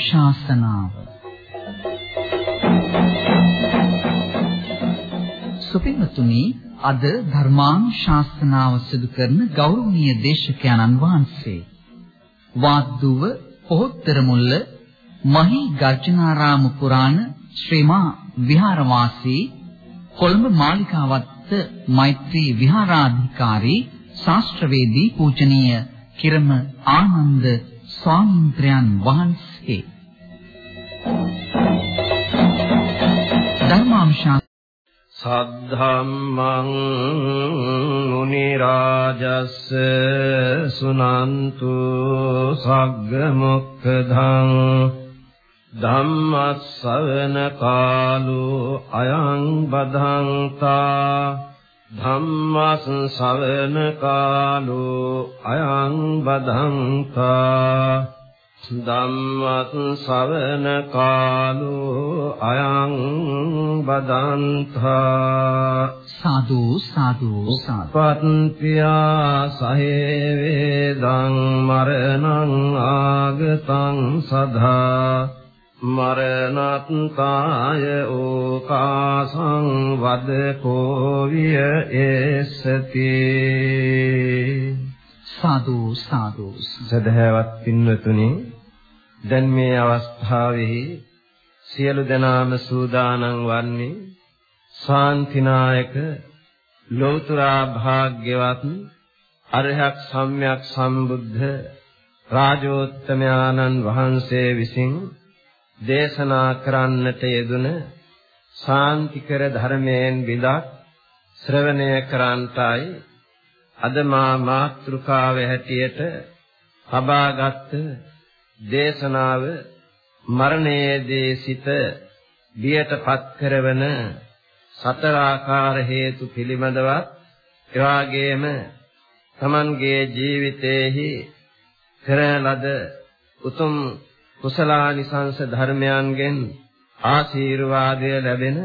ශාසනාව. සුපින්තුනි අද ධර්මාං ශාස්ත්‍රනාව සිදු කරන ගෞරවනීය දේශකයන්න් වහන්සේ වාද්දුව පොහොත්තර මුල්ල මහි ගර්ජනාරාම පුරාණ ශ්‍රීමා විහාරවාසී කොළඹ මාලිකාවත්ත මෛත්‍රී විහාරාධිකාරී ශාස්ත්‍රවේදී පූජනීය කිරම ආනන්ද ස්වාමීන් වහන්සේ ධර්මාංශා සද්ධම්මං මුනි රාජස් සුනන්තු සග්ග මොක්ඛදං ධම්මස්සවන කාලෝ අයං බදන්තා ධම්මස් ශවන කාලෝ අයං බදන්තා ධම්මත් ශවන කාලෝ අයං බදන්තා. සාදු සාදු සපත්ත්‍යා සහේ වේදං මරණං ආගතං සදා. මරණත්තාය ඕකාසං වදකෝ විය එස්සති සාදු සාදු. සදහැවත් පින්වතුනි දැන් මේ අවස්ථාවේ සියලු දෙනාම සූදානම් වන්නේ ශාන්තිනායක ලෞතර භාග්‍යවත් අරහත් සම්්‍යක් සම්බුද්ධ රාජෝත්තමයාණන් වහන්සේ විසින් දේශනා කරන්නට යෙදුන ශාන්තිකර ධර්මයෙන් විදක් ශ්‍රවණය කරන්ටයි අද මා මාත්‍රිකාව හැටියට ලබාගත් දේශනාව මරණයේදී සිට බියටපත් කරවන සතර ආකාර හේතු පිළිබඳවත් එවාගේම තමන්ගේ ජීවිතයේහි කරන ලද උතුම් කුසලානිසංස ධර්මයන්ගෙන් ආශීර්වාදය ලැබෙන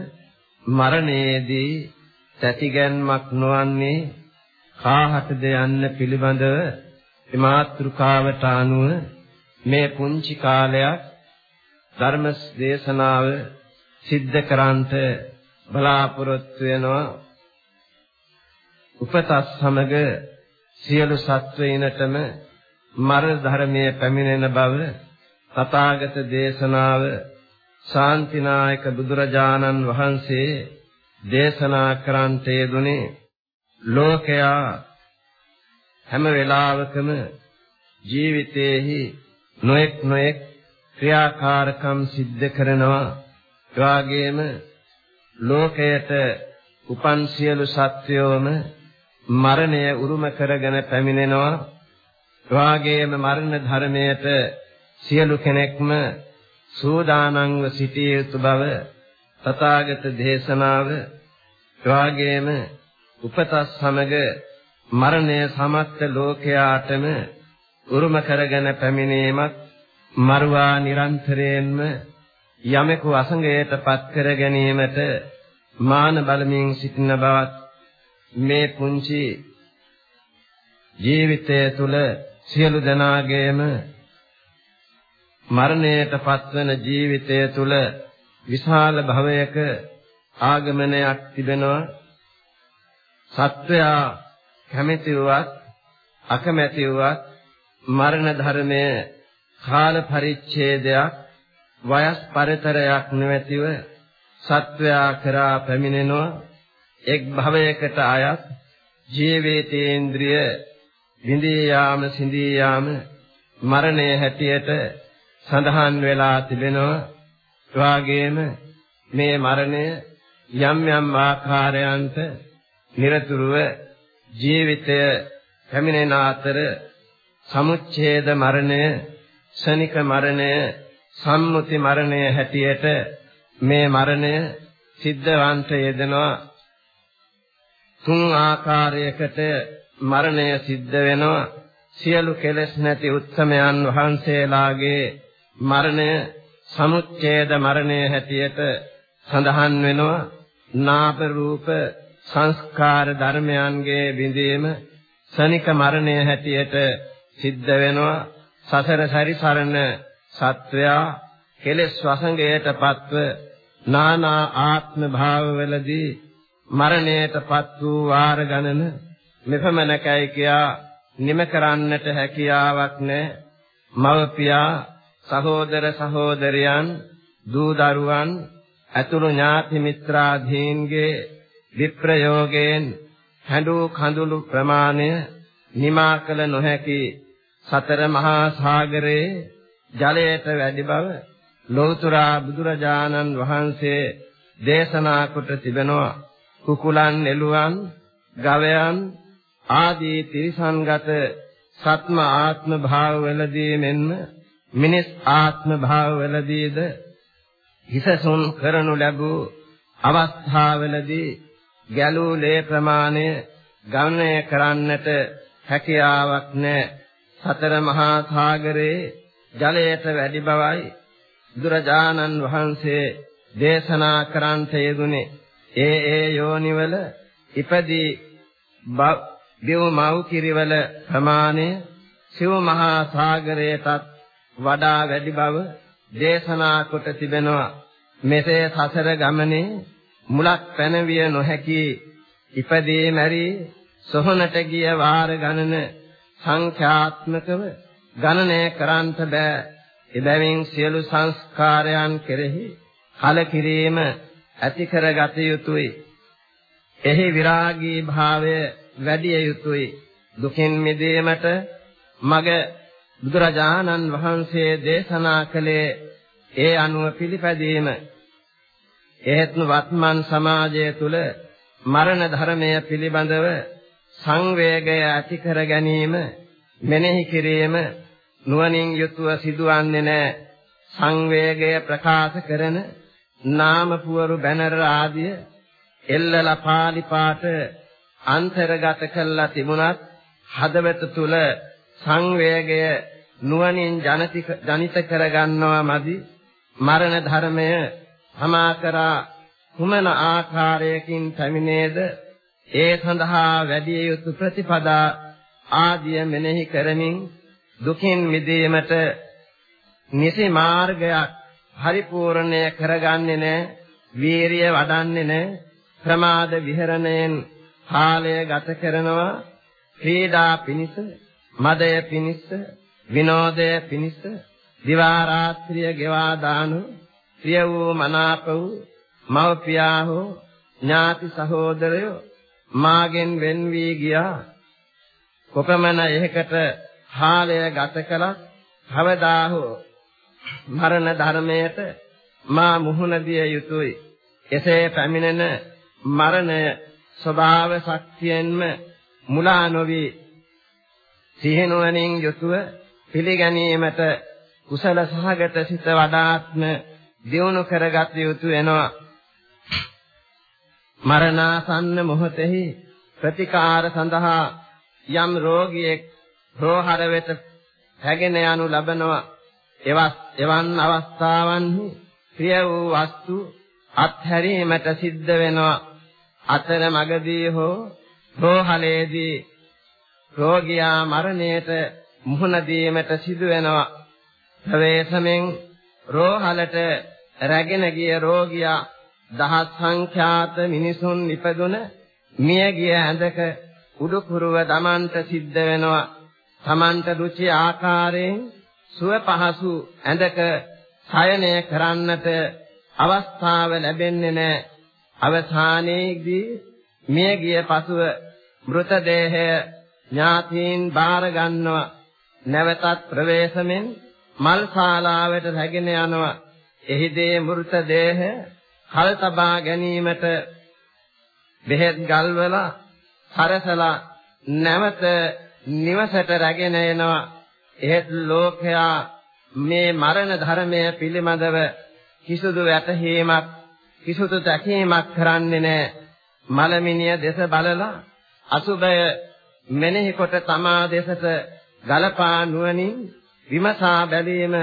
මරණයේදී තැතිගැන්මක් නොවන්නේ කාහටද යන්න පිළිබඳව මාත්‍රිකාවට අනුව මේ පුංචි කාලයක් ධර්ම දේශනාව සිද්ධ කරන්ට බලාපොරොත්තු වෙනවා. උපතත් සමග සියලු සත්වයිනටම මර ධර්මයේ පැමිණෙන බව තථාගත දේශනාව ශාන්තිනායක බුදුරජාණන් වහන්සේ දේශනා කරන්ට යෙදුනේ ලෝකයා හැම වෙලාවකම ජීවිතයේහි නොඑක් නොඑක් ක්‍රියාකාරකම් සිද්ධ කරනවා. එවාගෙම ලෝකයට උපන් සියලු සත්වයෝම මරණය උරුම කරගෙන පැමිණෙනවා. එවාගෙම මරණ ධර්මයට සියලු කෙනෙක්ම සූදානම්ව සිටිය යුතු බව තථාගත දේශනාව. එවාගෙම උපතත් සමග මරණය සමස්ත ලෝකයාටම උරුම කරගෙන පැමිණීමක් මරුවා නිරන්තරයෙන්ම යමෙකු අසංගයට පත් කර ගැනීමට මාන බලමින් සිටින බවත් මේ පුංචි ජීවිතය තුළ සියලු දෙනාගේම මරණයට පත්වන ජීවිතය තුළ විශාල භවයක ආගමනයක් තිබෙනවා. සත්වයා කැමැතිවත් අකමැතිවත් මරණ ධර්මය කාල පරිච්ඡේදයක් වයස් පරතරයක් නැතිව සත්වයා කරා පැමිණෙනවා. එක් භවයකට අයත් ජීවිතේන්ද්‍රිය විඳී යාම සිඳී යාම මරණය හැටියට සඳහන් වෙලා තිබෙනවා. වාගේම මේ මරණය යම් යම් ආකාරයන්ට নিরතුරුව ජීවිතය පැමිණෙන අතර සමුච්ඡේද මරණය, ශනික මරණය, සම්මුති මරණය හැටියට මේ මරණය සිද්ධවන්ත යෙදෙනවා. තුන් ආකාරයකට මරණය සිද්ධ වෙනවා. සියලු කෙලෙස් නැති උත්තමයන් වහන්සේලාගේ මරණය සමුච්ඡේද මරණය හැටියට සඳහන් වෙනවා. නාම රූප සංස්කාර ධර්මයන්ගේ බිඳීම ශනික මරණය හැටියට සිද්ධ වෙනවා සසර සැරිසරන සත්වයා කෙලෙස් වසඟයටපත්ව නානා ආත්ම භාවවලදී මරණයටපත් වූ වාර ගණන මෙපමණකයි කියා නිම කරන්නට හැකියාවක් නැහැ. මව්පියා සහෝදර සහෝදරයන් දූ දරුවන් අතුරු ඥාති මිත්‍රාදීන්ගේ විප්‍රයෝගයෙන් හැඬු කඳුළු ප්‍රමාණය නිමා කළ නොහැකි සතර මහා සාගරයේ ජලයට වැඩි බව ලෞතර බුදුරජාණන් වහන්සේ දේශනා කොට තිබෙනවා. කුකුලන් එළුවන් ගවයන් ආදී තිරිසන්ගත සත්ම ආත්ම භාවවලදී මෙන්ම මිනිස් ආත්ම භාවවලදීද හිසසුන් කරනු ලැබූ අවස්ථාවලදී ගැලූ ලේ ප්‍රමාණය ගණනය කරන්නට හැකියාවක් නැ. සතර මහා සාගරයේ ජලයට වැඩි බවයි බුදුරජාණන් වහන්සේ දේශනා කරන්ට යෙදුනේ ඒ ඒ යෝනිවල ඉපදී බිව් මව් කිරිවල ප්‍රමාණය සිව් මහා සාගරයටත් වඩා වැඩි බව දේශනා කොට තිබෙනවා. මෙසේ සසර ගමනේ මුලක් පැනවිය නොහැකි ඉපදී මැරි සොහනට ගිය වාර ගණන සංඛ්‍යාත්මකව ගණනය කරන්නට බෑ. එබැවින් සියලු සංස්කාරයන් කෙරෙහි කලකිරීම ඇති කරගත යුතුය. එහි විරාගී භාවය වැඩි යුතුය. දුකින් මිදීමට මග බුදුරජාණන් වහන්සේ දේශනා කළේ ඒ අනුව පිළිපැදීම. එහෙත් වත්මන් සමාජය තුල මරණ ධර්මය පිළිබඳව සංවේගය ඇති කර ගැනීම මෙනෙහි කිරීම නුවණින් යුතුව සිදුවන්නේ නැහැ සංවේගය ප්‍රකාශ කරන නාම පුවරු බැනර ආදිය එල්ලලා පාලි පාට අන්තර්ගත කළා තිබුණත් හදවත තුල සංවේගය නුවණින් ජනිත කරගන්නවා මදි. මරණ ධර්මය සමාකරා කුමන ආකාරයකින් පැමිණේද? ඒ සඳහා වැඩි යුතු ප්‍රතිපදා ආදිය මෙනෙහි කරමින් දුකින් මිදීමට නිසි මාර්ගයක් පරිපූර්ණය කරගන්නේ නැහැ වීරිය වඩන්නේ නැහැ ප්‍රමාද විහරණයෙන් කාලය ගත කරනවා ක්‍රීඩා පිණිස මදය පිණිස විනෝදය පිණිස දිවා රාත්‍රිය ගෙවා දානු ප්‍රිය වූ මනාප වූ මව්පියා හෝ ඥාති සහෝදරයෝ මාගෙන් වෙන් වී ගියා. කොපමණ එහෙකට කාලය ගත කළත් කවදා හෝ මරණ ධර්මයට මා මුහුණ දිය යුතුය. එසේ පැමිණෙන මරණය ස්වභාව ශක්තියෙන්ම මුලා නොවි සිහිනුවණින් යුතුව පිළිගැනීමට කුසල සහගත සිත වඩාත්ම දියුණු කරගත යුතු වෙනවා. මරණාසන්න මොහොතෙහි ප්‍රතිකාර සඳහා යම් රෝගියෙක් රෝහර වෙත හැගෙන යනු ලබනවා. එවන් අවස්ථාවන්හි ප්‍රිය වූ වස්තු අත්හැරීමට සිද්ධ වෙනවා. අතර මගදී හෝ රෝහලේදී රෝගියා මරණයට මුහුණ දීමට සිදු වෙනවා. ප්‍රවේශමෙන් රෝහලට රැගෙන ගිය රෝගියා දහස් සංඛ්‍යාත මිනිසුන් ඉපදුන මිය ගිය ඇඳක උඩුකුරුව දමන්ට සිද්ධ වෙනවා. Tamanට රුචි ආකාරයෙන් සුව පහසු ඇඳක සයනය කරන්නට අවස්ථාව ලැබෙන්නේ නැහැ. අවසානයේදී මිය ගිය පසුව මృతදේහය ඥාතීන් බාර ගන්නවා. නැවතත් ප්‍රවේශමෙන් මල් ශාලාවට රැගෙන යනවා. එහිදී මృతදේහය කල් තබා ගැනීමට බෙහෙත් ගල්වලා හරසලා නැවත නිවසට රැගෙන එනවා. එහෙත් ලෝකයා මේ මරණ ධර්මය පිළිබඳව කිසිදු වැටහීමක් කිසිදු දැකීමක් කරන්නේ නැහැ මලමිනිය දෙස බලලා අසුබය මෙනෙහි කොට තමා දෙසට ගලපා නුවණින් විමසා බැලීම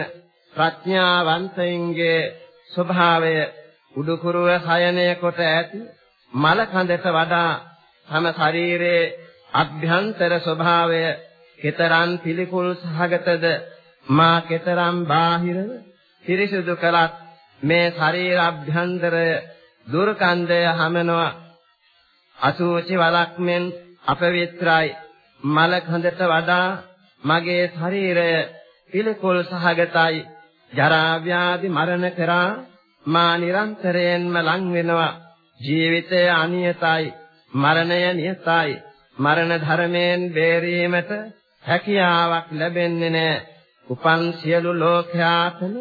ප්‍රඥාවන්තයින්ගේ ස්වභාවය උඩුකුරුව සයනය කොට ඇති මල කඳට වඩා තම ශරීරයේ අභ්‍යන්තර ස්වභාවය කතරන් පිළිකුල් සහගතද මා කෙතරම් බාහිරව පිරිසුදු කළත් මේ ශරීර අභ්‍යන්තරය දුර්කන්දය හමනවා. අසුචි වලක් මෙන් අපවිත්‍රායි. මල කඳට වඩා මගේ ශරීරය පිළිකුල් සහගතයි. ජරා ව්‍යාධි මරණ කරා මා නිරන්තරයෙන්ම ලං වෙනවා. ජීවිතය අනියතයි මරණය නියතයි. මරණ ධර්මයෙන් බේරීමට හැකියාවක් ලැබෙන්නේ නැහැ උපන් සියලු ලෝකයාටම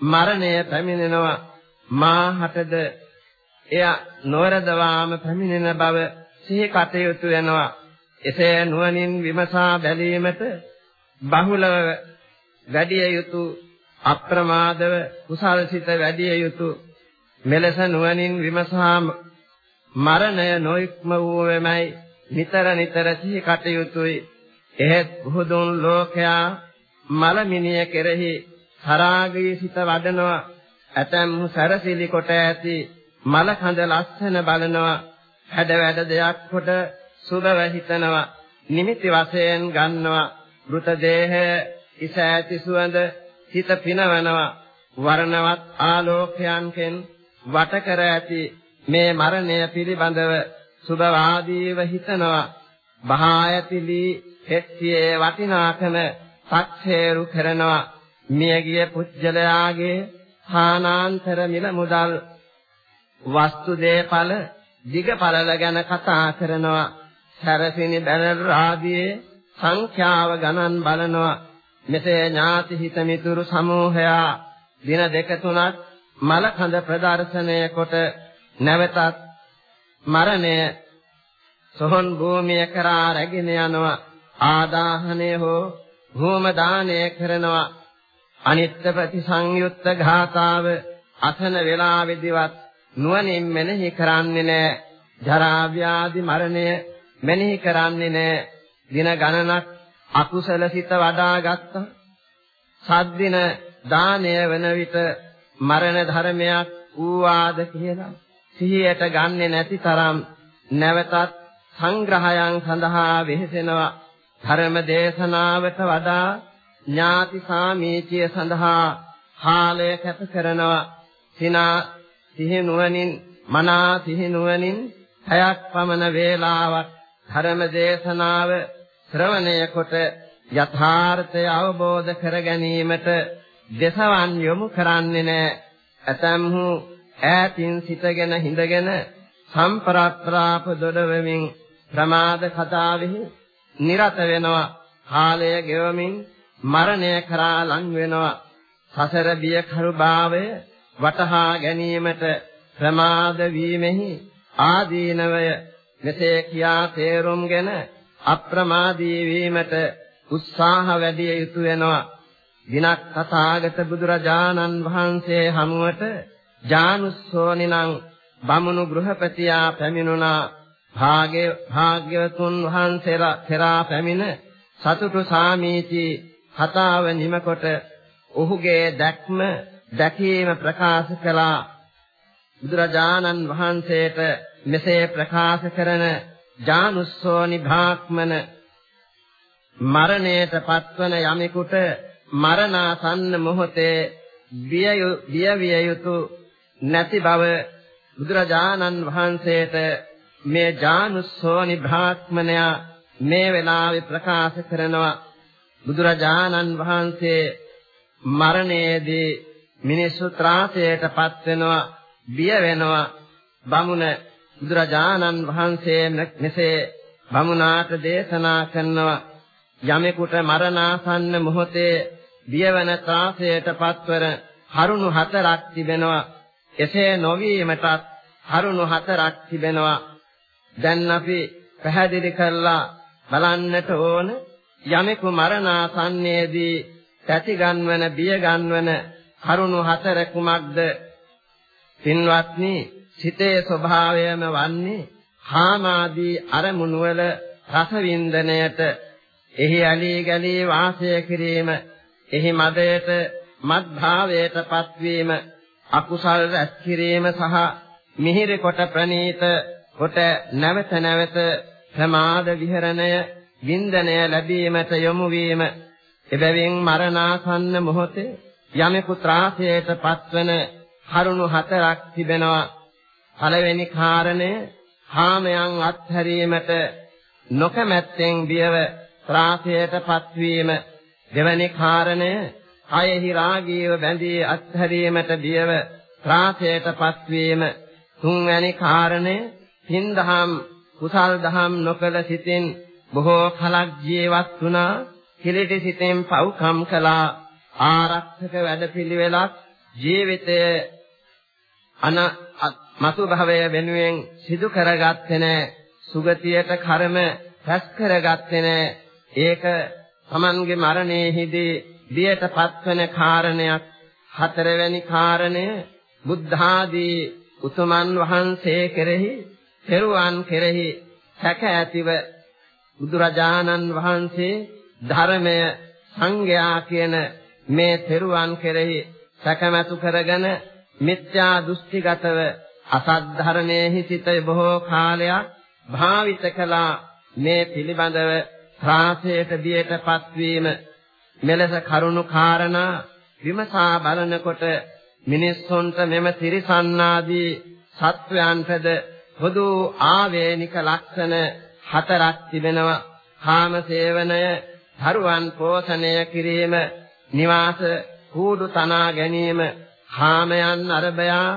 මරණය පැමිණෙනවා. මාහටද එය නොවරදවාම පැමිණෙන බව සිහි කටයුතු වෙනවා. එසේ නුවණින් විමසා බැලීමට බහුලව වැඩි යුතු අප්‍රමාදව කුසල්සිත වැඩි යුතු මෙලෙස නුවණින් විමසා මරණය නොඉක්ම වූ වෙමයි නිතර නිතර සිහි කටයුතුයි. එහෙත් බුදුන් ලෝකයා මලමිනිය කෙරෙහි තරාගී සිත වඩනවා. ඇතැම් සරසිලි කොට ඇති මල කඳ ලස්සන බලනවා. හැඩ වැඩ දෙයක් කොට සුබව හිතනවා. නිමිති වශයෙන් ගන්නවා. මృత දේහය ඉස ඇති සුවඳ හිත පිනවනවා. වර්ණවත් ආලෝකයන්ගෙන් වට කර ඇති මේ මරණය පිළිබඳව සුබවාදීව හිතනවා. බහා ඇතිලි හෙත්තියේ වටිනාකම සක්සේරු කරනවා. මියගිය පුජ්‍යලයාගේ හානාන්තර මිල මුදල් වස්තු දේපල දිගපළල ගැන කතා කරනවා. සැරසිනි බැනර ආදී සංඛ්‍යාව ගණන් බලනවා. මෙසේ ඥාති හිත මිතුරු සමූහයා දින දෙක තුනක් මලකඳ ප්‍රදර්ශනය කොට නැවතත් මරණය සොහොන් භූමිය කරා රැගෙන යනවා ආදාහනය හෝ භූම දානය කරනවා අනිත්‍ය ප්‍රතිසංයුක්ත ඝාතාව අසන වේලාවෙදිවත් නුවණින් මෙනෙහි කරන්නේ නැහැ. ජරා ව්‍යාධි මරණය මෙනෙහි කරන්නේ නැහැ. දින ගණනක් අකුසල සිත වඩා ගත්තා. සද්දින දානය වෙන විට මරණ ධර්මයක් ඌවාද කියලා සිහියට ගන්නෙ නැති තරම් නැවතත් සංග්‍රහයන් සඳහා වෙහෙසෙනවා ධර්ම දේශනාවට වඩා ඥාති සාමීචිය සඳහා කාලය කැප කරනවා සිනා සිහි නුවණින් මනා සිහි නුවණින් හයක් පමණ වේලාවක් ධර්ම දේශනාව ශ්‍රවණය කොට යථාර්ථය අවබෝධ කර ගැනීමට දසවන් යොමු කරන්නේ නැහැ. ඇතම්හු ඈතින් සිටගෙන හිඳගෙන සම්ප්‍රාප්‍රාප දොඩවමින් ප්‍රමාද කතාවෙහි නිරත වෙනවා. කාලය ගෙවමින් මරණය කරා ලං වෙනවා. සසර බිය කරුභාවය වටහා ගැනීමට ප්‍රමාද වීමෙහි ආදීනවය මෙසේ කියා තේරුම්ගෙන අප්‍රමාදී වීමට උත්සාහ වැඩි යුතු වෙනවා. දිනක් තථාගත බුදුරජාණන් වහන්සේ හමුවට ජානුස්සෝනිනම් බමුණු ගෘහපතියා පැමිණුණා. භාග්‍ය භාග්‍යවතුන් වහන්සේලා පෙරා පැමිණ සතුටු සාමීචි කතාව නිමකොට ඔහුගේ දැක්ම දැකීම ප්‍රකාශ කළා බුදුරජාණන් වහන්සේට මෙසේ ප්‍රකාශ කරන ජානුස්සෝනි භාක්මන මරණයට පත්වන යමෙකුට මරණාසන්න මොහොතේ බිය විය යුතු නැති බව බුදුරජාණන් වහන්සේට මේ ජානුස්සෝනි භාක්මනයා මේ වෙලාවේ ප්‍රකාශ කරනවා. බුදුරජාණන් වහන්සේ මරණයේදී මිනිස්සු ත්‍රාසයටපත් වෙනවා බිය වෙනවා. බමුණ බුදුරජාණන් වහන්සේ මෙසේ බමුණාට දේශනා කරනවා. යමෙකුට මරණාසන්න මොහොතේ බියවන ත්‍රාසයටපත්වන කරුණු හතරක් තිබෙනවා. එසේ නොවීමටත් කරුණු හතරක් තිබෙනවා. දැන් අපි පැහැදිලි කරලා බලන්නට ඕන යමෙකු මරණාසන්නයේදී තැති ගන්වන බිය ගන්වන කරුණු හතර කුමක්ද? පින්වත්නි, සිතේ ස්වභාවයම වන්නේ කාමාදී අරමුණු වල රස වින්දනයට එහි ඇලී ගලී වාසය කිරීම, එහි මදයට මත් භාවයට පත්වීම, අකුසල් රැස් කිරීම සහ මිහිරි කොට ප්‍රනීත කොට නැවත නැවත ප්‍රමාද විහරණය වින්දනය ලැබීමට යොමු වීම එබැවින් මරණාසන්න මොහොතේ යමෙකු ත්‍රාසයට පත්වන කරුණු හතරක් තිබෙනවා. පළවෙනි කාරණය කාමයන් අත්හැරීමට නොකමැත්තෙන් බියව ත්‍රාසයට පත්වීම. දෙවැනි කාරණය කයෙහි රාගීව බැඳී අත්හැරීමට බියව ත්‍රාසයට පත්වීම. තුන්වැනි කාරණය පින්දහම් කුසල් දහම් නොකල සිටින් බොහෝ කලක් ජීවත් වුණා කිලිටි සිතෙන් පව්කම් කළා ආරක්ෂක වැඩපිළිවෙලක් ජීවිතයේ අන මතු භවය වෙනුවෙන් සිදු කරගත්තේ නැහැ සුගතියට කර්ම රැස් කරගත්තේ නැහැ ඒක Tamange මරණයේදී බියට පත්වන කාරණයක් හතරවැනි කාරණය බුද්ධ ආදී උතුමන් වහන්සේ කෙරෙහි පෙරුවන් කෙරෙහි සැක ඇතිව බුදුරජාණන් වහන්සේ ධර්මය සංඝයා කියන මේ පෙරුවන් කෙරෙහි සැකමැතු කරගෙන මිත්‍යා දෘෂ්ටිගතව අසත් ධර්මයේ සිට බොහෝ කාලයක් භාවිත කළා. මේ පිළිබඳව ත්‍රාසයට බියටපත් වීම මෙලෙස කරුණු කාරණා විමසා බලනකොට මිනිස්සුන්ට මෙම තිරිසන්නාදී සත්වයන්ටද පොදු ආවේනික ලක්ෂණ හතරක් තිබෙනවා. කාම සේවනය, ධරුවන් පෝෂණය කිරීම, නිවාස කූඩු තනා ගැනීම, කාමයන් අරබයා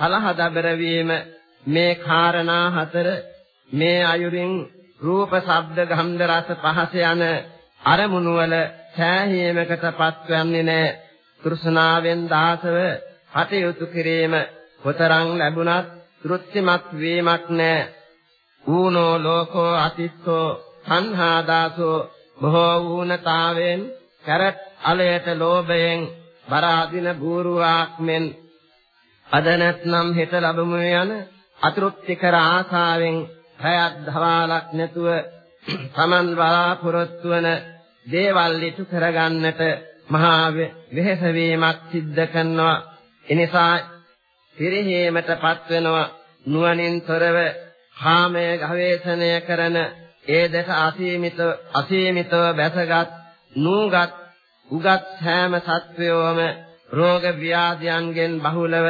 කලහ දබර වීම මේ කාරණා හතර මේ අයුරින් රූප, ශබ්ද, ගන්ධ, රස, පහස යන අරමුණු වල සෑහීමකටපත් වෙන්නේ නැහැ. තෘෂ්ණාවෙන් දාසව කටයුතු කිරීම කොතරම් ලැබුණත් තෘප්තිමත් වීමක් නැහැ. ඌනෝ ලෝකෝ අතිස්සෝ සංහා දාසෝ බොහෝ වුණතාවෙන් කරත් අලයට ලෝභයෙන් බරාදින බූරුවාක් මෙන් අද නැත්නම් හෙට ලැබමු යන අතෘප්තිකර ආසාවෙන් රැයක් දවාලක් නැතුව තමන් බලාපොරොත්තු වන දේවල් ඉටු කරගන්නට මහා වෙහෙස වීමක් සිද්ධ කරනවා. එනිසා පිරිහීමටපත් වෙනවා නුවණින් තොරව කාමයේ ගවේෂණය කරන ඒ දෙස අසීමිත අසීමිතව බැසගත් නූගත් උගත් හැම සත්වයෝම රෝග ව්‍යාධයන්ගෙන් බහුලව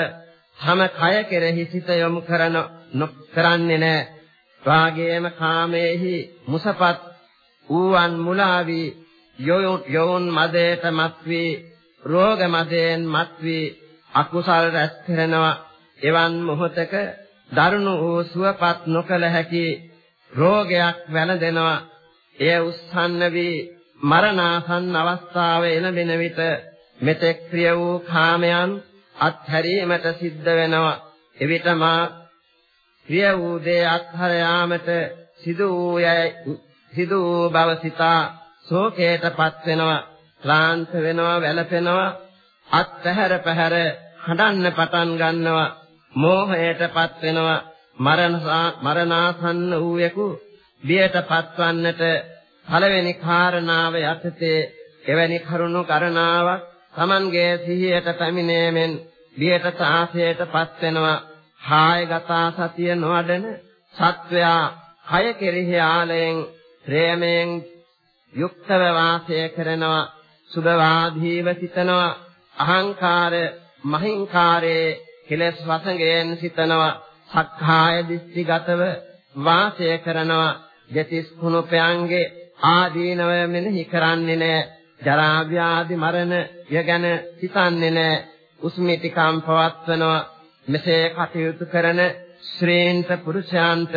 තම කය කෙරෙහි සිත යොමු කරන නොකරන්නේ නැහැ. රාගයේම කාමයේහි මුසපත් ඌවන් මුලාවි යෝන් මදේට මත්වි රෝග මදයෙන් මත්වි අකුසල් රැස් කරනවා එවන් මොහතක දරුණු වූ සුවපත් නොකල හැකි රෝගයක් වැළඳෙනවා එය උස්සන්න වී මරණාසන්න අවස්ථාව එළඹෙන විට මෙතෙක් ප්‍රිය වූ කාමයන් අත්හැරීමට සිද්ධ වෙනවා. එවිට මා ප්‍රිය වූ දේ අත්හැර යාමට සිදු වූ යයි සිදු වූ බව සිතා ශෝකයටපත් වෙනවා. ක්ලාන්ත වෙනවා වැළපෙනවා. අත්හැර පැහැර හඬන්න පටන් ගන්නවා. මෝහයටපත් වෙනවා. මරණ මරණාසන්න වූයෙකු බියට පත්වන්නට පළවෙනි කාරණාව යටතේ එවැනි කරුණු කරනාවක් Tamanගේ සිහියට පැමිණීමෙන් බියට තාසයට පත් වෙනවා. කායගත සතිය නොවඩන සත්වයා කය කෙරෙහි ආලයෙන් ප්‍රේමයෙන් යුක්තව වාසය කරනවා. සුභවාදීව සිතනවා. අහංකාර මහින්කාරයේ කෙලස් වසඟයෙන් සිතනවා. සක්කාය දිස්ත්‍රිගතව වාසය කරනවා. ජතිස් කුණුපයන්ගේ ආදීනව මෙනෙහි කරන්නේ නැහැ ජරා ව්‍යාධි මරණ ය ගැන හිතන්නේ නැහැ උස්මිතිකම් පවත්වනවා. මෙසේ කටයුතු කරන ශ්‍රේන්ත පුරුෂයන්ට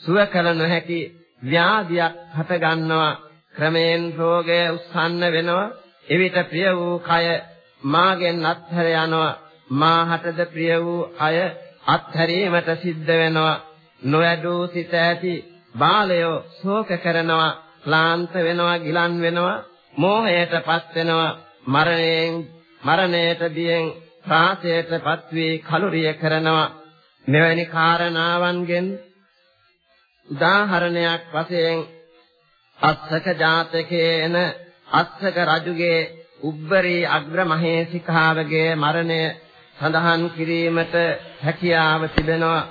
සුව කළ නොහැකි ව්‍යාධියක් හට ගන්නවා. ක්‍රමයෙන් රෝගය උස්සන්න වෙනවා. එවිට ප්‍රිය වූ කය මාගෙන් අත්හැර යනවා. මාහටද ප්‍රිය වූ අය අත්හැරීමට සිද්ධ වෙනවා. නොයඩූ සිත ඇති බාලයෝ ශෝක කරනවා. ක්ලාන්ත වෙනවා ගිලන් වෙනවා. මෝහයටපත් වෙනවා. මරණයෙන් මරණයට බියෙන් ප්‍රාසයටපත් වී කලුරිය කරනවා මෙවැනි කාරණාවන්ගෙන් උදාහරණයක් වශයෙන් අස්සක ජාතකයේන අස්සක රජුගේ උබ්බරී අග්‍ර මහේසිකාවගේ මරණය සඳහන් කිරීමට හැකියාව තිබෙනවා.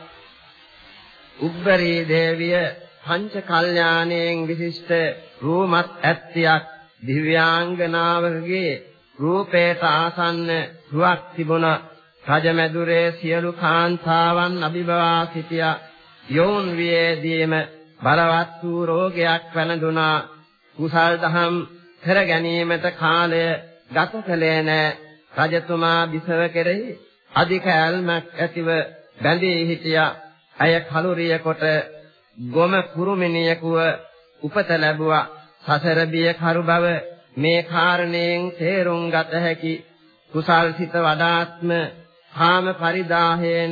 උබ්බරී දේවිය පංච කල්යාණයෙන් විශිෂ්ට රූමත් ඇත්තියක් දිව්‍යාංගනාවකගේ රූපේට ආසන්න රුවක් තිබුණ රජමැදුරේ සියලු කාන්තාවන් අභිභවා සිටියා. යෝන් වියේදීම බලවත් වූ රෝගයක් වැළඳුණා. කුසල් දහම් කර ගැනීමට කාලය ගත කළේ නැ. රජතුමා බිසව කෙරෙහි අධික ඇල්මක් ඇතිව බැඳී හිටියා. අය කලුරිය කොට ගොම කුරුමිනියකුව උපත ලැබුවා. සසර බිය කරු බව මේ කාරණයෙන් තේරුම් ගත හැකි කුසල් සිත වඩාත්ම කාම පරිදාහයෙන්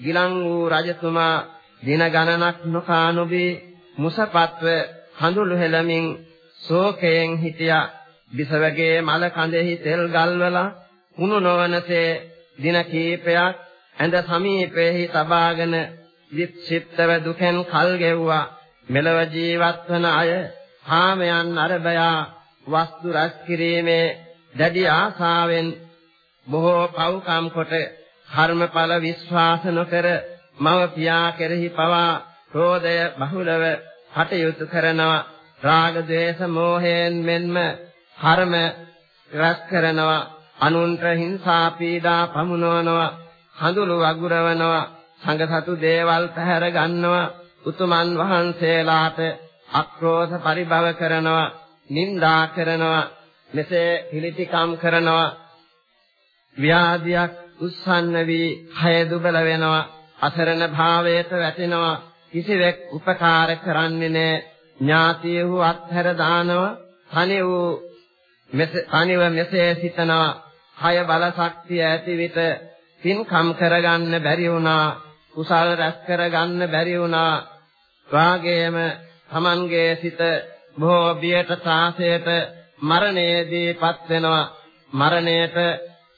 ගිලන් වූ රජතුමා දින ගණනක් නොකා නොබී මුසපත්ව හඳුළු හෙලමින් ශෝකයෙන් හිටියා. බිසවගේ මල කඳෙහි තෙල් ගල්වලා කුණු නොවනසේ දින කීපයක් ඇඳ සමීපෙහි තබාගෙන වික්ෂිප්තව දුකෙන් කල් ගෙව්වා. මෙලව ජීවත් වන අය කාමයන් අරබයා වස්තු රැස් කිරීමේ දැඩි ආශාවෙන් බොහෝ පව්කම් කොට කර්මඵල විශ්වාස නොකර මව පියා කෙරෙහි පවා ක්‍රෝධය බහුලව කටයුතු කරනවා. රාග ద్వේෂ මෝහයෙන් මෙන්ම කර්ම රැස් කරනවා. අනුන්ට හිංසා පීඩා පමුණවනවා. හඳුළු වගුරවනවා. සංඝසතු දේවල් පැහැර ගන්නවා. උතුමන් වහන්සේලාට අක්‍රෝධ පරිභව කරනවා. නිന്ദා කරනවා මෙසේ පිළිතිකම් කරනවා ව්‍යාධියක් උස්සන්න වී හය දුබල වෙනවා අසරණ භාවයට වැටෙනවා කිසිවෙක් උපකාර කරන්නේ නැහැ ඥාතියහු අත්හැර දානවා තනි වූ තනිව මෙසේ සිතනවා. හය බල ශක්තිය ඇති විට පින්කම් කරගන්න බැරි වුණා කුසල් රැස් කරගන්න බැරි වුණා. වාගේම Tamanගේ සිත බොහෝ බියට ත්‍රාසයට මරණයේදීපත් වෙනවා මරණයට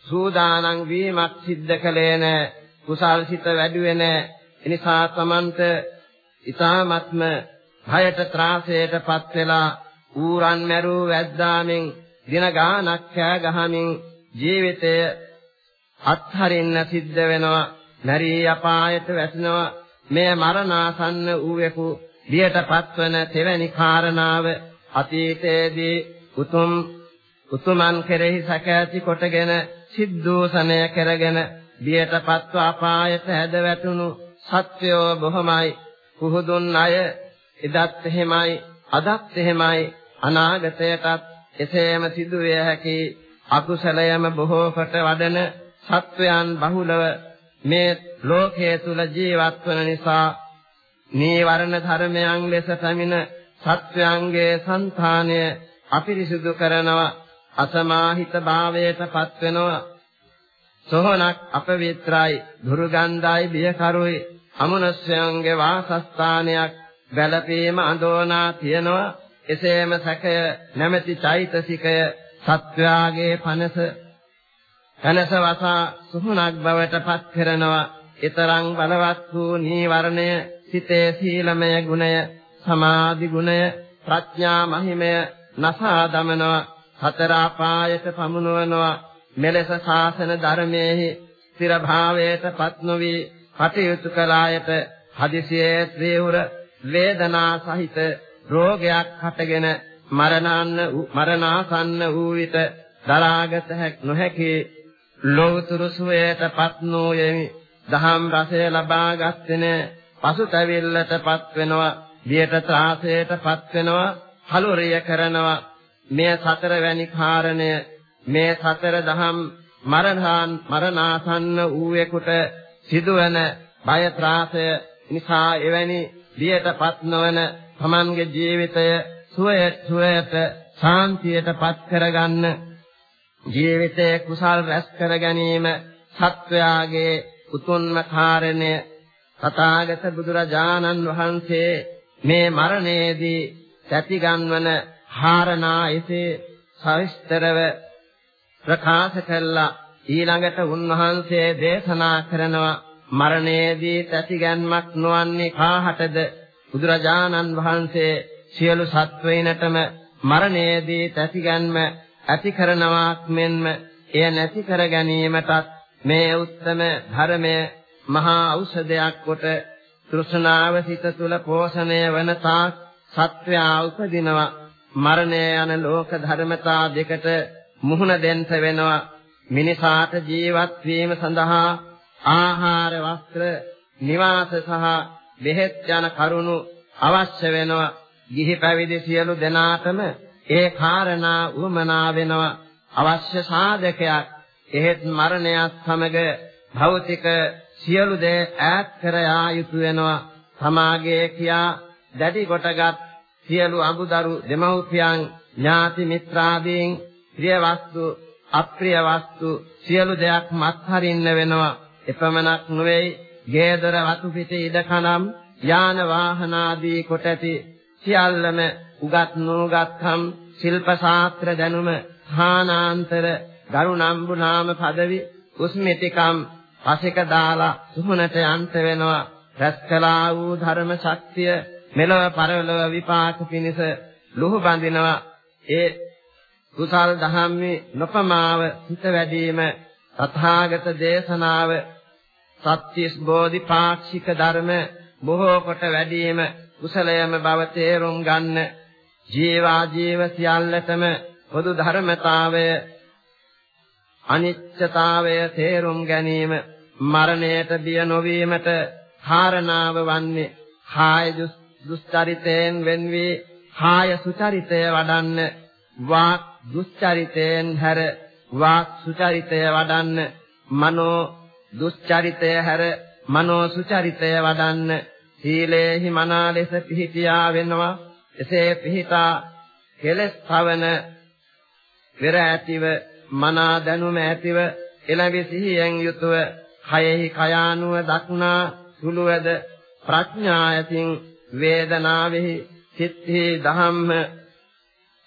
සූදානම් වීමක් සිද්ධ කළේ නැ කුසල් සිත වැඩුවේ නැ එනිසා Tamanට ඊ타ත්ම භයට ත්‍රාසයටපත් වෙලා ඌරන් මැරූ වැද්දාමින් දින ගානක් කෑ ගහමින් ජීවිතය අත්හරින්න සිද්ධ වෙනවා. මරී අපායට වැටෙනවා. මේ මරණාසන්න ඌවෙකු බියටපත් වන තෙවැනි කාරණාව අතීතයේදී උතුම් උතුමන් කෙරෙහි සැක ඇති කොටගෙන සිද්දෝසනය කරගෙන බියටපත්ව අපායට හැද වැටුණු සත්වයෝ බොහොමයි. පුහුදුන් අය එදත් එහෙමයි අදත් එහෙමයි අනාගතයටත් එසේම සිදුවේ හැකි අකුසලයම බොහෝ කොට වඩන සත්වයන් බහුලව මේ ලෝකයේ තුල ජීවත් වන නිසා නීවරණ ධර්මයන් ලෙස පැමිණ සත්වයන්ගේ సంతානය අපිරිසුදු කරනවා අසමාහිත භාවයට පත් වෙනවා සෝහනක් අපවිත්‍රායි දුර්ගන්ධයි බියකරුයි අමනුෂ්‍යයන්ගේ වාසස්ථානයක් වැළපීම අඳෝනා තියනවා. එසේම සැකය නැමැති චෛතසිකය සත්‍යාගේ පනස. කනස වසා සුහුණක් බවට පත් කරනවා. ඊතරම් බලවත් වූ නීවරණය සිතේ සීලමය ගුණය සමාධි ගුණය ප්‍රඥා මහිමය නසා දමනවා හතර අපායට පමුණවනවා මෙලෙස ශාසන ධර්මයේ ස්ථිර භාවයට පත් නොවි කටයුතු කළායට හදිසියේ ත්‍රිවුර වේදනා සහිත රෝගයක් හටගෙන මරණාන්න මරණාසන්න වූ විට දරාගත නොහැකි ලෝතුරු සුවයටපත් නොයෙමි. දහම් රසය ලබාගත්තේ පසුතැවිල්ලටපත් වෙනවා බියට ත්‍රාසයටපත් වෙනවා කලුරිය කරනවා. මේ සතරවැනි කාරණය මේ සතර දහම් මරණාන් මරණාසන්න වූවෙකුට සිදුවන බය ත්‍රාසය නිසා එවැනි බියටපත් නොවන තමන්ගේ ජීවිතය සුවයට සුවයට ශාන්තියටපත් කරගන්න ජීවිතයේ කුසල් රැස් කර ගැනීම සත්වයාගේ උතුම්ම කාරණය. තථාගත බුදුරජාණන් වහන්සේ මේ මරණයේදී සැතිගන්වන හාරණා එසේ සවිස්තරව ප්‍රකාශ කළා. ඊළඟට උන්වහන්සේ දේශනා කරනවා මරණයේදී තැතිගැන්මක් නොවන්නේ කාහටද? බුදුරජාණන් වහන්සේ සියලු සත්වයිනටම මරණයේදී තැතිගැන්ම ඇති කරනවාක් මෙන්ම එය නැති කර ගැනීමටත් මේ උත්තම ධර්මය මහා ඖෂධයක් කොට තෘෂ්ණාව සිත තුල පෝෂණය වන තාක් සත්වයා උපදිනවා. මරණය යන ලෝක ධර්මතා දෙකට මුහුණ දෙන්න වෙනවා. මිනිසාට ජීවත් වීම සඳහා ආහාර වස්ත්‍ර නිවාස සහ බෙහෙත් යන කරුණු අවශ්‍ය වෙනවා. ගිහි පැවිදි සියලු දෙනාටම ඒ කාරණා උමනා වෙනවා. අවශ්‍ය සාධකයක්. එහෙත් මරණයත් සමග භෞතික සියලු දේ ඈත් කර යා යුතු වෙනවා. සමාගයේ කියා දැඩි කොටගත් සියලු අඹදරු දෙමව්පියන් ඥාති මිත්‍රාදීන් ප්‍රිය වස්තු අප්‍රිය වස්තු සියලු දෙයක් මත්හරින්න වෙනවා. එපමණක් නොවේ ගේදර වතු පිටි ඉඩකනම් යාන වාහන ආදී කොට ඇති සියල්ලම උගත් නූගත්කම් ශිල්ප ශාස්ත්‍ර දැනුම හානාන්තර ගරුණම්බු නාම পদවි උස්මිතිකම් පසෙක දාලා සුහුණට යන්ත වෙනවා. රැස්කලා වූ ධර්ම ශක්තිය මෙලව පරලොව විපාක පිණිස ලුහු බඳිනවා. ඒ කුසල් දහම්මේ නොපමාව හිත වැඩිම තථාගත දේශනාව සත්‍තිස් බෝධිපාක්ෂික ධර්ම බොහෝ කොට වැඩිම කුසලයම බව තේරුම් ගන්න ජීවා ජීව සියල්ලටම පොදු ධර්මතාවය අනිත්‍යතාවය තේරුම් ගැනීම මරණයට බිය නොවීමට කාරණාව වන්නේ කාය දුස්චරිතයෙන් වෙන්වී. කාය සුචරිතය වඩන්න වාක් දුස්චරිතයෙන් හැර වාක් සුචරිතය වඩන්න මනෝ දුස්චරිතය හැර මනෝ සුචරිතය වඩන්න. සීලේහි මනා ලෙස පිහිටියා වෙනවා. එසේ පිහිටා කෙලස් පවන පෙර ඇතිව මනා දැනුම ඇතිව එළඹි සිහියෙන් යුතුව කයෙහි කයානුව දක්නා සුළුවද ප්‍රඥායතින් වේදනාවෙහි සිත්හි ධම්ම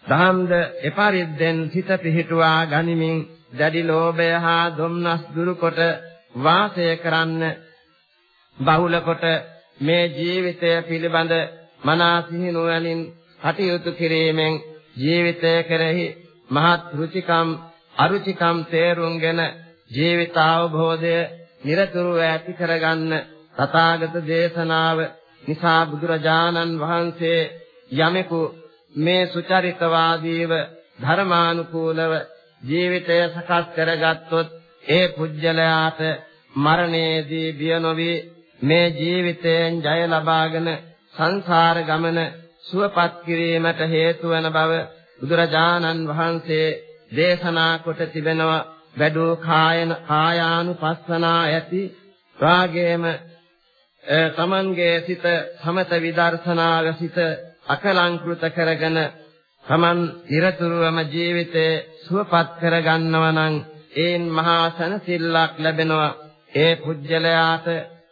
ධම්ද එපරිද්දෙන් සිත පිහිටුවා ගනිමින් දැඩි ලෝභය හා දුම්නස් දුරුකොට වාසය කරන්න බහුල කොට මේ ජීවිතය පිළිබඳ මනා සිහිනුවණින් කටයුතු කිරීමෙන් ජීවිතය කෙරෙහි මහත් රුචිකම් අරුචිකම් තේරුම්ගෙන ජීවිත අවබෝධය නිරතුරුව ඇති කරගන්න තථාගත දේශනාව නිසා බුදුරජාණන් වහන්සේ යමෙකු මේ සුචරිතවාදීව ධර්මානුකූලව ජීවිතය සකස් කරගත්තොත් ඒ පුජ්‍යලයාට මරණයේදී බිය නොවි මේ ජීවිතයෙන් ජය ලබාගෙන සංසාර ගමන සුවපත් කිරීමට හේතු වන බව බුදුරජාණන් වහන්සේ දේශනා කොට තිබෙනවා. වැඩෝ කායන කායානුපස්සනා ඇති රාගයේම තමන්ගේ සිත සමත විදර්ශනාව සිත අකලංකృత කරගෙන තමන් ඉරතුරුවම ජීවිතේ සුවපත් කරගන්නව නම් ඒන් මහා සනසිල්ලක් ලැබෙනවා ඒ පුජ්‍යලයාට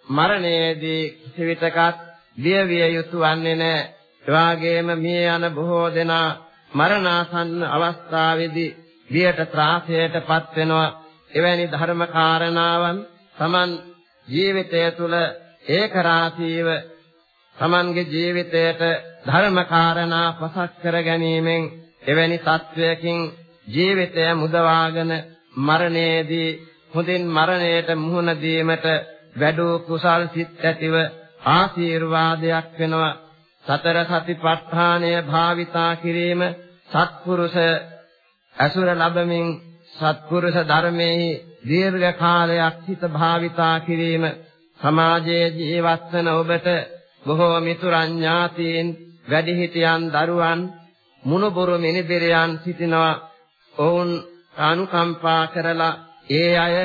මරණයේදී කිසිවිටකත් බිය විය යුතු වන්නේ නැහැ. එවාගේම මිය යන බොහෝ දෙනා මරණාසන්න අවස්ථාවේදී බියට ත්‍රාසයටපත් වෙනවා. එවැනි ධර්ම කාරණාවන් Taman ජීවිතය තුළ ඒකරාශීව Tamanගේ ජීවිතයට ධර්ම කාරණා පසක් කර ගැනීමෙන් එවැනි තත්වයකින් ජීවිතය මුදවාගෙන මරණයේදී හොඳින් මරණයට මුහුණ දීමට වැඩෝ කුසල් සිත් ඇතිව ආශිර්වාදයක් වෙනවා සතර සතිපට්ඨානය භාවිතා කිරීම සත්පුරුෂ අසුර ලැබමින් සත්පුරුෂ ධර්මයේ දීර්ඝ කාලයක් හිත භාවිතා කිරීම සමාජයේ ජීවත් වන ඔබට බොහෝ මිතුරන් ඥාතීන් වැඩිහිටියන් දරුවන් මුණුබුරු මිනිබිරයන් සිටිනවා. ඔවුන් අනුකම්පා කරලා ඒ අය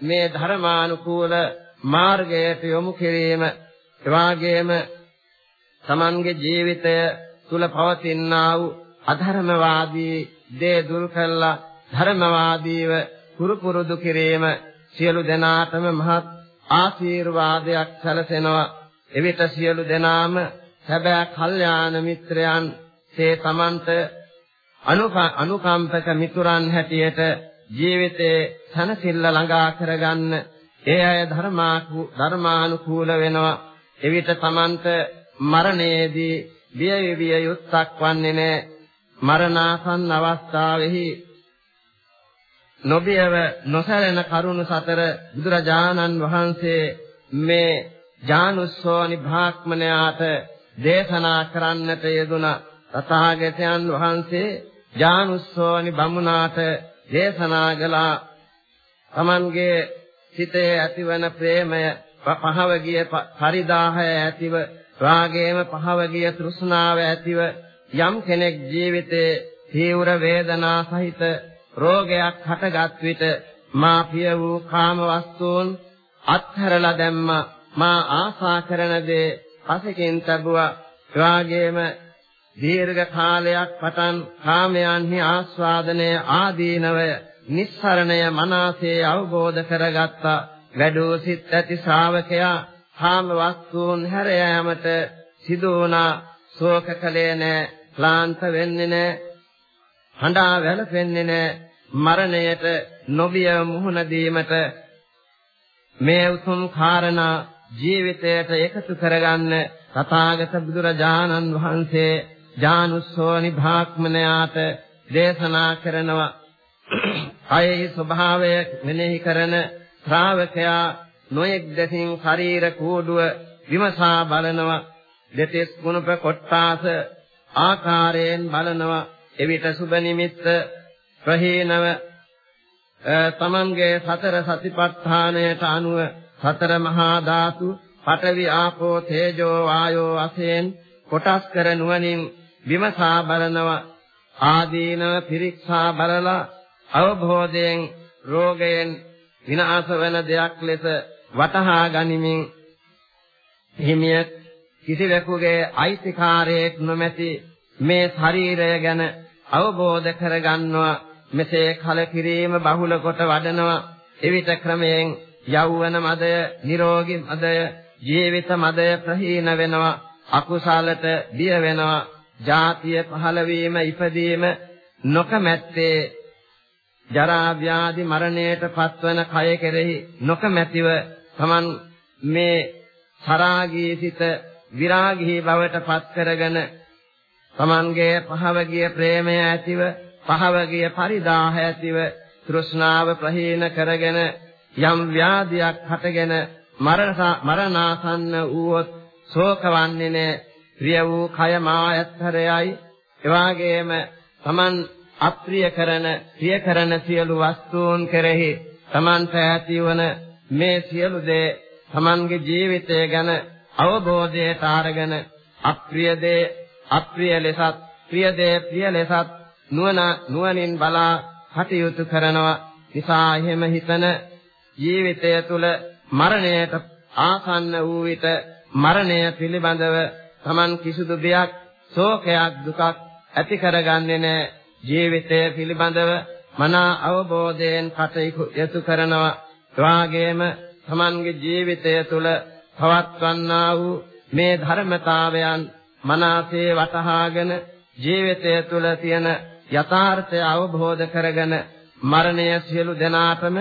මේ ධර්මානුකූල මාර්ගයට යොමු කිරීම. එවාගේම තමන්ගේ ජීවිතය තුල පවතිනා වූ අධර්මවාදී දේ දුරු කළා ධර්මවාදීව පුරු පුරුදු කිරීම සියලු දෙනාටම මහත් ආශිර්වාදයක් සැලසෙනවා. එවිට සියලු දෙනාම සැබෑ කල්යාණ මිත්‍රයන් සේ තමන්ට අනුකම්පක මිතුරන් හැටියට ජීවිතේ සනසිල්ල ළඟා කරගන්න ඒ අය ධර්මානුකූල වෙනවා. එවිට තමන්ට මරණයේදී බිය විය යුක්තක් වන්නේ නැහැ. මරණාසන්න අවස්ථාවෙහි නොබියව නොසැලෙන කරුණ සතර බුදුරජාණන් වහන්සේ මේ ජානුස්සෝනි භාක්මනයාට දේශනා කරන්නට යෙදුනා තථාගතයන් වහන්සේ ජානුස්සෝනි බමුණාට දේශනා කළා. තමන්ගේ සිතේ ඇතිවන ප්‍රේමය පහව ගිය පරිදාහය ඇතිව රාගයේම පහව ගිය තෘෂ්ණාව ඇතිව යම් කෙනෙක් ජීවිතේ තීව්‍ර වේදනා සහිත රෝගයක් හටගත් විට මා පිය වූ කාම වස්තුන් අත්හැරලා දැම්ම මා ආසා කරන දේ පසකින් ලැබුවා රාගයේම දීර්ඝ කාලයක් පටන් කාමයන්හි ආස්වාදනය ආදීනවය නිස්සරණය මනසේ අවබෝධ කරගත්තා වැඩෝ සිත් ඇති ශ්‍රාවකයා කාම වස්තුන් හැර යාමට සිදු වුණා. ශෝක කලේ නැ. ක්ලාන්ත වෙන්නේ නැ. හඬා වැළපෙන්නේ නැ. මරණයට නොබිය මුහුණ දීමට මේ උතුම් කාරණා ජීවිතයට එකතු කරගන්න තථාගත බුදුරජාණන් වහන්සේ ජානුස්සෝනි භාක්මනයාට දේශනා කරනවා. කයෙහි ස්වභාවය මෙනෙහි කරන ශ්‍රාවකයා නොයෙක් දෙසින් ශරීර කූඩුව විමසා බලනවා. දෙතිස් ගුණප කොට්ටාස ආකාරයෙන් බලනවා. එවිට සුබ නිමිත්ත ප්‍රහීනව තමන්ගේ සතර සතිපට්ඨානයට අනුව සතර මහා ධාතු පඨවි ආපෝ තේජෝ වායෝ වශයෙන් කොටස් කර නුවණින් විමසා බලනවා. ආදීන පිරික්සා බලලා අවබෝධයෙන් රෝගයෙන් විනාශ වෙන දෙයක් ලෙස වටහා ගනිමින් හිමිය කිසිවෙකුගේ අයිතිකාරයෙක් නොමැති මේ ශරීරය ගැන අවබෝධ කරගන්නවා. මෙසේ කලකිරීම බහුල කොට වඩනවා. එවිට ක්‍රමයෙන් යෞවන මදය නිරෝගී මදය ජීවිත මදය ප්‍රහීන වෙනවා. අකුසලට බිය වෙනවා. ජාතිය පහළ වීම ඉපදීම නොකමැත්තේ. ජරා ව්‍යාධි මරණයට පත්වන කය කෙරෙහි නොකමැතිව Taman මේ සරාගී සිත විරාගී බවට පත් කරගෙන Tamanගේ පහවගිය ප්‍රේමය ඇතිව පහවගිය පරිදාහ ඇතිව තෘෂ්ණාව ප්‍රහීන කරගෙන යම් ව්‍යාධියක් හටගෙන මරණාසන්න වූවොත් ශෝකවන්නේ නැ. ප්‍රිය වූ කය මායත්තරයයි. එවාගේම Taman අප්‍රිය කරන ප්‍රිය කරන සියලු වස්තුන් කෙරෙහි Tamanට ඇතිවන මේ සියලු දේ Tamanගේ ජීවිතය ගැන අවබෝධයට අරගෙන අප්‍රිය දේ අප්‍රිය ලෙසත් ප්‍රිය දේ ප්‍රිය ලෙසත් නුවණ නුවණින් බලා කටයුතු කරනවා. නිසා එහෙම හිතන ජීවිතය තුළ මරණයට ආසන්න වූ විට මරණය පිළිබඳව Taman කිසිදු දෙයක් ශෝකයක් දුකක් ඇති කරගන්නේ නැහැ. ජීවිතය පිළිබඳව මනා අවබෝධයෙන් කටයුතු කරනවා. එවාගේම Tamanගේ ජීවිතය තුළ පවත්වන්නා වූ මේ ධර්මතාවයන් මනසේ වටහාගෙන ජීවිතය තුළ තියෙන යථාර්ථය අවබෝධ කරගෙන මරණය සියලු දෙනාටම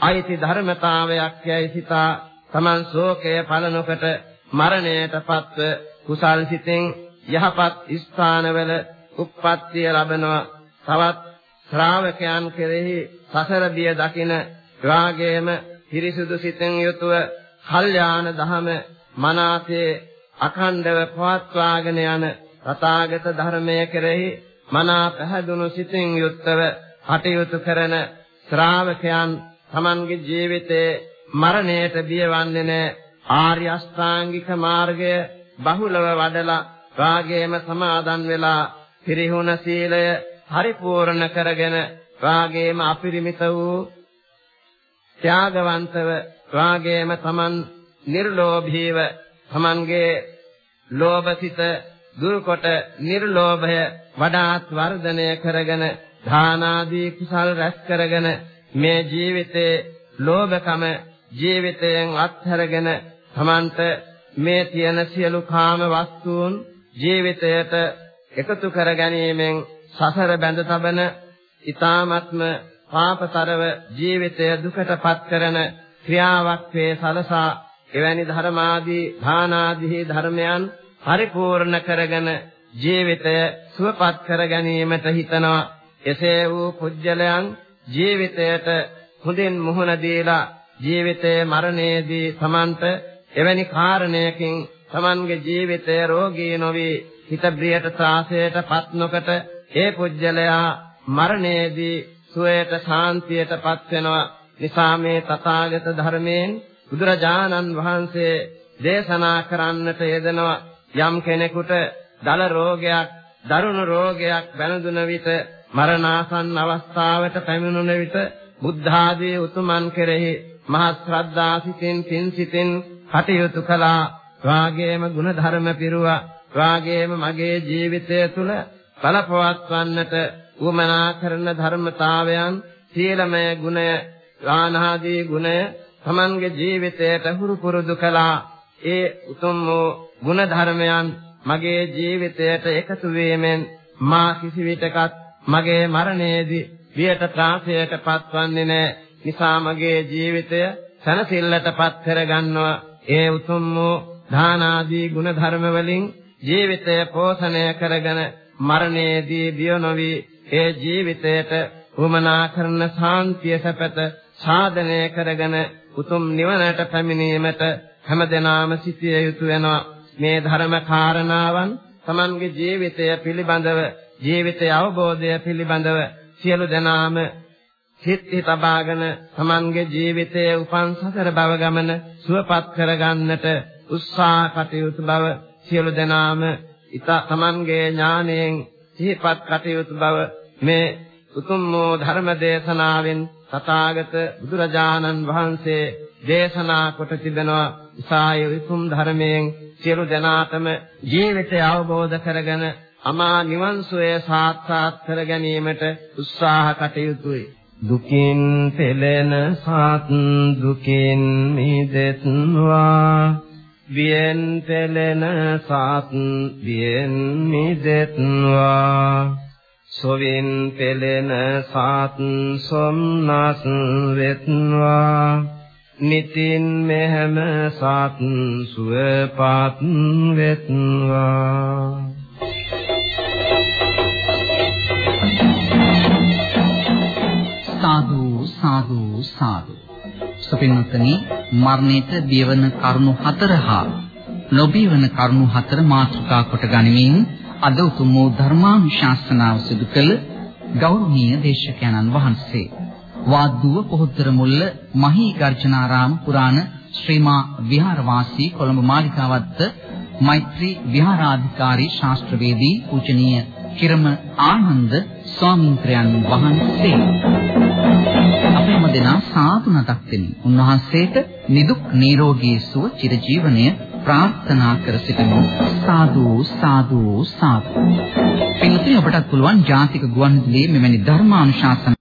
අයිති ධර්මතාවයක් යයි සිතා Taman ශෝකය පලනකොට මරණයටපත්ව කුසල් සිතෙන් යහපත් ස්ථානවල උප්පත්තිය ලබනවා. තවත් ශ්‍රාවකයන් කෙරෙහි සසර බිය දකින රාගයේම පිරිසුදු සිතෙන් යුතුව කල්යාණ දහම මනාසේ අඛණ්ඩව පවත්වාගෙන යන තථාගත ධර්මයේ කෙරෙහි මනා පැහැදුණු සිතින් යුක්තව කටයුතු කරන ශ්‍රාවකයන් Tamanගේ ජීවිතයේ මරණයට බියවන්නේ නැහැ ආර්ය අෂ්ටාංගික මාර්ගය බහුලව වඩලා රාගයේම සමාදන් වෙලා පිරිහුණ සීලය පරිපූර්ණ කරගෙන රාගයේම අපරිමිත වූ ත්‍යාගවන්තව රාගයේම තමන් නිර්ලෝභීව තමන්ගේ ලෝභසිත දුර්කොට නිර්ලෝභය වඩාත් වර්ධනය කරගෙන ධානාදී කුසල් රැස් කරගෙන මේ ජීවිතේ ලෝභකම ජීවිතයෙන් අත්හැරගෙන තමන්ට මේ තියෙන සියලු කාම වස්තුන් ජීවිතයට එකතු කර ගැනීමෙන් සසර බැඳ තබන ඊ타ත්ම පාපතරව ජීවිතය දුකටපත් කරන ක්‍රියාවක් වේ සලසා එවැනි ධර්මාදී ධානාදී ධර්මයන් පරිපූර්ණ කරගෙන ජීවිතය සුවපත් කර ගැනීමට හිතනවා. එසේ වූ පුජ්‍යලයන් ජීවිතයට හොඳින් මුහුණ දීලා ජීවිතයේ මරණයේදී සමන්ත එවැනි කාරණයකින් තමන්ගේ ජීවිතය රෝගී නොවි හිත බ්‍රියට ත්‍රාසයට පත් නොකට ඒ පුජ්‍යලයා මරණයේදී සුවයට ශාන්තියටපත් වෙනවා. නිසා මේ තථාගත ධර්මයෙන් බුදුරජාණන් වහන්සේ දේශනා කරන්නට යෙදෙනවා. යම් කෙනෙකුට දල රෝගයක් දරුණු රෝගයක් වැළඳුන විට මරණාසන්න අවස්ථාවට පැමිණුන විට බුද්ධ ආදී උතුමන් කෙරෙහි මහත් ශ්‍රද්ධා සිතින් පින් සිතින් කටයුතු කළා. වාගේම ගුණ ධර්ම පිරුවා. වාගේම මගේ ජීවිතය තුළ බලපවත්වන්නට උමනා කරන ධර්මතාවයන් සීලමය ගුණය දානාදී ගුණය තමන්ගේ ජීවිතයට හුරු පුරුදු කළා. ඒ උතුම් වූ ගුණ ධර්මයන් මගේ ජීවිතයට එකතු වීමෙන් මා කිසිවිටකත් මගේ මරණයේදී වියට ත්‍රාසයට පත්වන්නේ නැහැ. නිසා මගේ ජීවිතය සනසිල්ලටපත් කරගන්නවා. ඒ උතුම් වූ දානාදී ගුණ ධර්ම වලින් ජීවිතය පෝෂණය කරගෙන මරණයේදී බිය නොවි ඒ ජීවිතයට උමනා කරන ශාන්තිය සැපත සාධනය කරගෙන උතුම් නිවනට පැමිණීමට හැමදෙනාම සිටිය යුතු වෙනවා. මේ ධර්ම කාරණාවන් Tamanගේ ජීවිතය පිළිබඳව ජීවිතය අවබෝධය පිළිබඳව සියලු දෙනාම හිත හිතබාගෙන Tamanගේ ජීවිතයේ උපන් සතර භව ගමන සුවපත් කරගන්නට උත්සාහ කටයුතු බව සියලු දෙනාම ඊට Tamanගේ ඥාණයෙන් සිහිපත් කටයුතු බව මේ උතුම් වූ ධර්ම දේශනාවෙන් තථාගත බුදුරජාණන් වහන්සේ දේශනා කොට තිබෙනවා ඉසාය විසුම් ධර්මයෙන් සියලු දෙනාටම ජීවිතය අවබෝධ කරගෙන අමා නිවන් සුවය සාක්ෂාත් කර ගැනීමට උත්සාහ කටයුතුයි. දුකින් පෙළෙන සත් දුකින් මිදෙත්වා. වියෙන් පෙළෙන සත් වියෙන් මිදෙත්වා. සොවින් පෙළෙන සත් සොම්නස් වෙත්වා. නිතින් මෙහෙම සත් සුවපත් වෙත්වා. සාදු සාදු සාදු. සුපින්වත්නි මරණයට බියවන කරුණු හතර හා නොබියවන කරුණු හතර මාතෘකා කොට ගනිමින් අද උතුම් වූ ධර්මානුශාසනාව සිදු කළ ගෞරවනීය දේශකයන්න් වහන්සේ වාද්දුව පොහොත්තර මුල්ල මහී ගර්ජනාරාම පුරාණ ශ්‍රීමා විහාරවාසී කොළඹ මාලිකාවත්ත මෛත්‍රී විහාරාධිකාරී ශාස්ත්‍රවේදී පූජනීය කිරම ආනන්ද ස්වාමීන් වහන්සේ. අපේ මදෙනා සාදු නතක් දෙමින් උන්වහන්සේට නිදුක් නිරෝගී සුව චිරජීවනය ප්‍රාර්ථනා කර සිටිමු සාදු සාදු සාදු. පින්තුනි ඔබටත් පුළුවන් ජාතික ගුවන්විදුලියේ මෙවැනි ධර්මානුශාසන